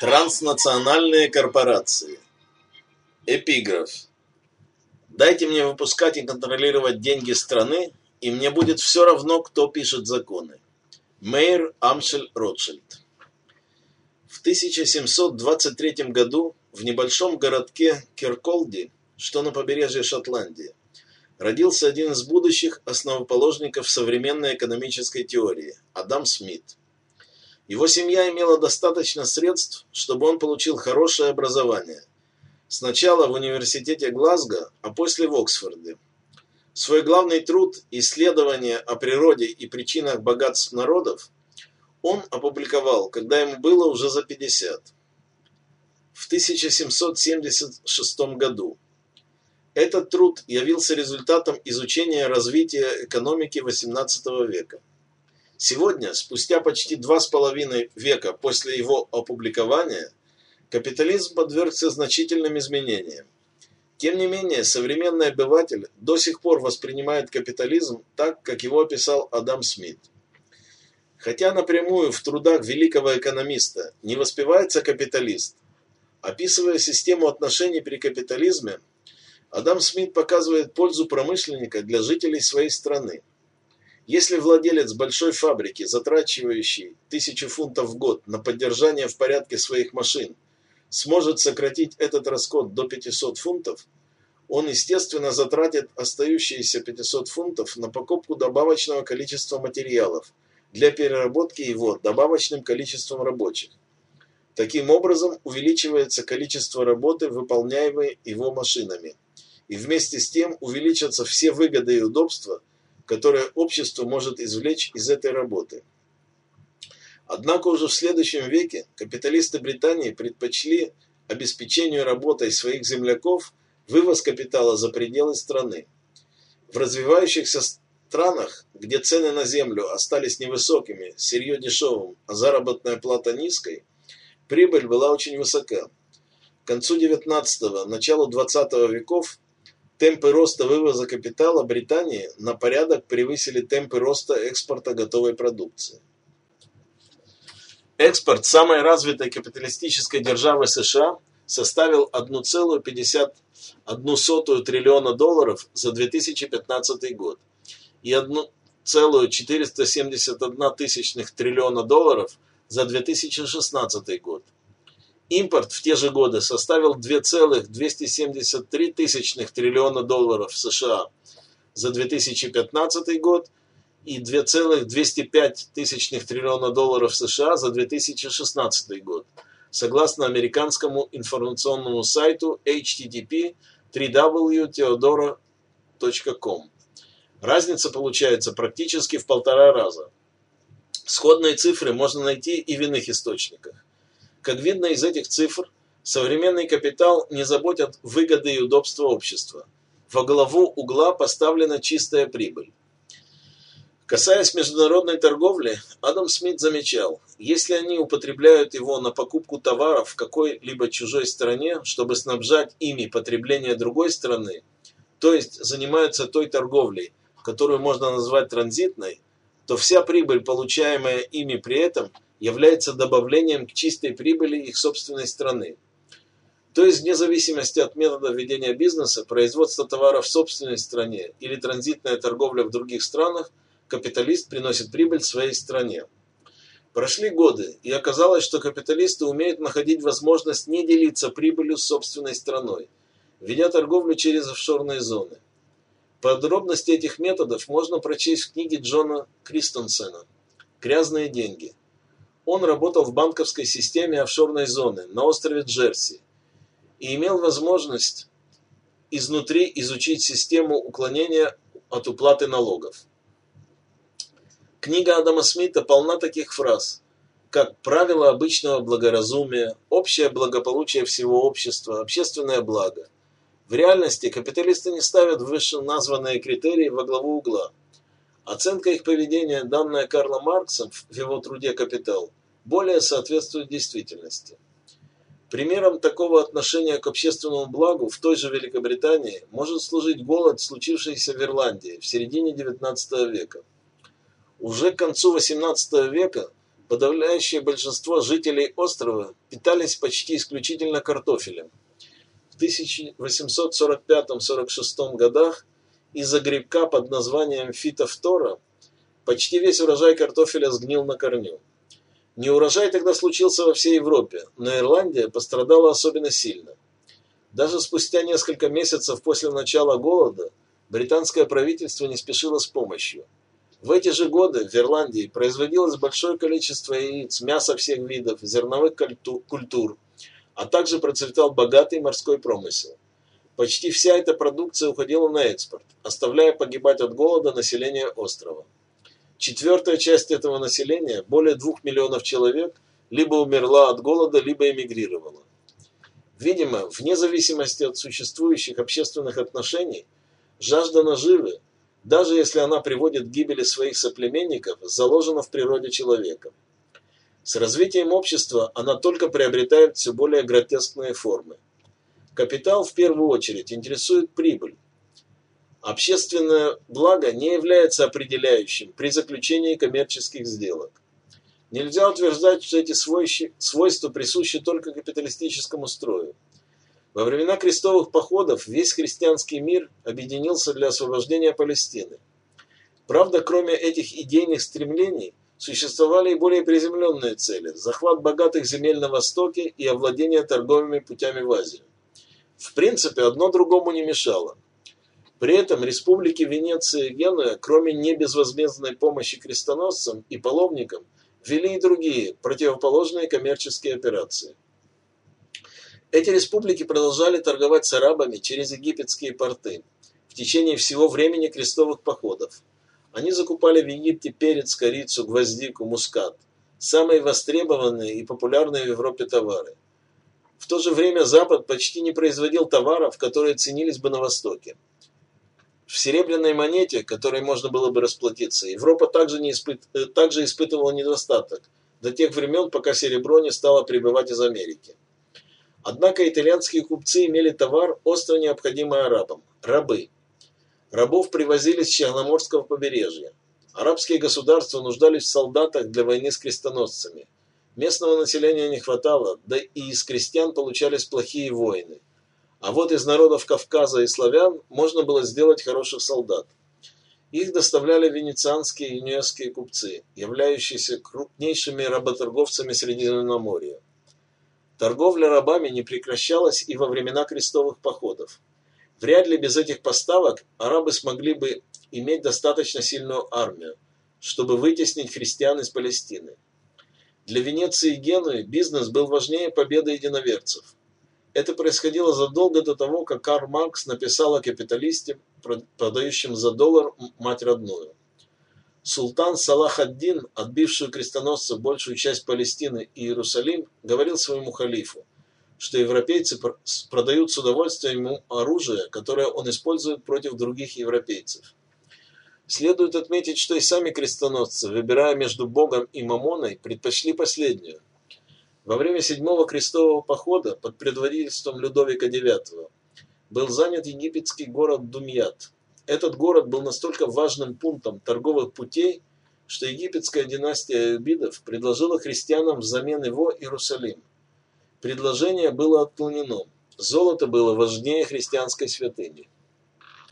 Транснациональные корпорации. Эпиграф. Дайте мне выпускать и контролировать деньги страны, и мне будет все равно, кто пишет законы. Мейер Амшель Ротшильд. В 1723 году в небольшом городке Кирколди, что на побережье Шотландии, родился один из будущих основоположников современной экономической теории – Адам Смит – его семья имела достаточно средств, чтобы он получил хорошее образование. Сначала в университете Глазго, а после в Оксфорде. Свой главный труд «Исследование о природе и причинах богатств народов» он опубликовал, когда ему было уже за 50. В 1776 году. Этот труд явился результатом изучения развития экономики XVIII века. Сегодня, спустя почти два с половиной века после его опубликования, капитализм подвергся значительным изменениям. Тем не менее, современный обыватель до сих пор воспринимает капитализм так, как его описал Адам Смит. Хотя напрямую в трудах великого экономиста не воспевается капиталист, описывая систему отношений при капитализме, Адам Смит показывает пользу промышленника для жителей своей страны – если владелец большой фабрики, затрачивающий тысячу фунтов в год на поддержание в порядке своих машин, сможет сократить этот расход до 500 фунтов, он, естественно, затратит остающиеся 500 фунтов на покупку добавочного количества материалов для переработки его добавочным количеством рабочих. Таким образом, увеличивается количество работы, выполняемой его машинами, и вместе с тем увеличатся все выгоды и удобства – которое общество может извлечь из этой работы. Однако уже в следующем веке капиталисты Британии предпочли обеспечению работой своих земляков вывоз капитала за пределы страны. В развивающихся странах, где цены на землю остались невысокими, сырье дешевым, а заработная плата низкой, прибыль была очень высока. К концу XIX – началу XX веков Темпы роста вывоза капитала Британии на порядок превысили темпы роста экспорта готовой продукции. Экспорт самой развитой капиталистической державы США составил 1,51 триллиона долларов за 2015 год и 1,471 триллиона долларов за 2016 год. Импорт в те же годы составил 2,273 триллиона долларов США за 2015 год и 2,205 триллиона долларов США за 2016 год, согласно американскому информационному сайту http www.theodora.com. Разница получается практически в полтора раза. Сходные цифры можно найти и в иных источниках. Как видно из этих цифр, современный капитал не заботит выгоды и удобства общества. Во главу угла поставлена чистая прибыль. Касаясь международной торговли, Адам Смит замечал, если они употребляют его на покупку товаров в какой-либо чужой стране, чтобы снабжать ими потребление другой страны, то есть занимаются той торговлей, которую можно назвать транзитной, то вся прибыль, получаемая ими при этом, является добавлением к чистой прибыли их собственной страны. То есть вне зависимости от метода ведения бизнеса, производство товаров в собственной стране или транзитная торговля в других странах, капиталист приносит прибыль своей стране. Прошли годы, и оказалось, что капиталисты умеют находить возможность не делиться прибылью с собственной страной, ведя торговлю через офшорные зоны. Подробности этих методов можно прочесть в книге Джона Кристенсена «Грязные деньги». Он работал в банковской системе офшорной зоны на острове Джерси и имел возможность изнутри изучить систему уклонения от уплаты налогов. Книга Адама Смита полна таких фраз, как правило обычного благоразумия, общее благополучие всего общества, общественное благо. В реальности капиталисты не ставят вышеназванные критерии во главу угла – Оценка их поведения, данная Карлом Марксом в его труде «Капитал», более соответствует действительности. Примером такого отношения к общественному благу в той же Великобритании может служить голод, случившийся в Ирландии в середине XIX века. Уже к концу XVIII века подавляющее большинство жителей острова питались почти исключительно картофелем. В 1845-46 годах из-за грибка под названием фитофтора почти весь урожай картофеля сгнил на корню. Неурожай тогда случился во всей Европе, но Ирландия пострадала особенно сильно. Даже спустя несколько месяцев после начала голода британское правительство не спешило с помощью. В эти же годы в Ирландии производилось большое количество яиц, мяса всех видов, зерновых культур, а также процветал богатый морской промысел. Почти вся эта продукция уходила на экспорт, оставляя погибать от голода население острова. Четвертая часть этого населения, более двух миллионов человек, либо умерла от голода, либо эмигрировала. Видимо, вне зависимости от существующих общественных отношений, жажда наживы, даже если она приводит к гибели своих соплеменников, заложена в природе человека. С развитием общества она только приобретает все более гротескные формы. Капитал в первую очередь интересует прибыль. Общественное благо не является определяющим при заключении коммерческих сделок. Нельзя утверждать, что эти свойства присущи только капиталистическому строю. Во времена крестовых походов весь христианский мир объединился для освобождения Палестины. Правда, кроме этих идейных стремлений, существовали и более приземленные цели – захват богатых земель на Востоке и овладение торговыми путями в Азию. В принципе, одно другому не мешало. При этом республики Венеция и Генуя, кроме небезвозмездной помощи крестоносцам и паломникам, вели и другие, противоположные коммерческие операции. Эти республики продолжали торговать с арабами через египетские порты в течение всего времени крестовых походов. Они закупали в Египте перец, корицу, гвоздику, мускат – самые востребованные и популярные в Европе товары. В то же время Запад почти не производил товаров, которые ценились бы на Востоке. В серебряной монете, которой можно было бы расплатиться, Европа также, не испыт... Э, также испытывала недостаток до тех времен, пока серебро не стало прибывать из Америки. Однако итальянские купцы имели товар, остро необходимый арабам – рабы. Рабов привозили с Черноморского побережья. Арабские государства нуждались в солдатах для войны с крестоносцами. Местного населения не хватало, да и из крестьян получались плохие воины – а вот из народов Кавказа и славян можно было сделать хороших солдат. Их доставляли венецианские и юньезские купцы, являющиеся крупнейшими работорговцами Средиземноморья. Торговля рабами не прекращалась и во времена крестовых походов. Вряд ли без этих поставок арабы смогли бы иметь достаточно сильную армию, чтобы вытеснить христиан из Палестины. Для Венеции и Генуи бизнес был важнее победы единоверцев. Это происходило задолго до того, как Карл Маркс написал о капиталисте, продающем за доллар мать родную. Султан Салах ад-Дин, отбивший крестоносцев большую часть Палестины и Иерусалим, говорил своему халифу, что европейцы продают с удовольствием ему оружие, которое он использует против других европейцев. Следует отметить, что и сами крестоносцы, выбирая между Богом и Мамоной, предпочли последнюю – во время седьмого крестового похода под предводительством Людовика IX был занят египетский город Думьят. Этот город был настолько важным пунктом торговых путей, что египетская династия Аюбидов предложила христианам взамен его Иерусалим. Предложение было отклонено. Золото было важнее христианской святыни.